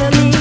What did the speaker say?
mentally.